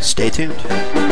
Stay tuned.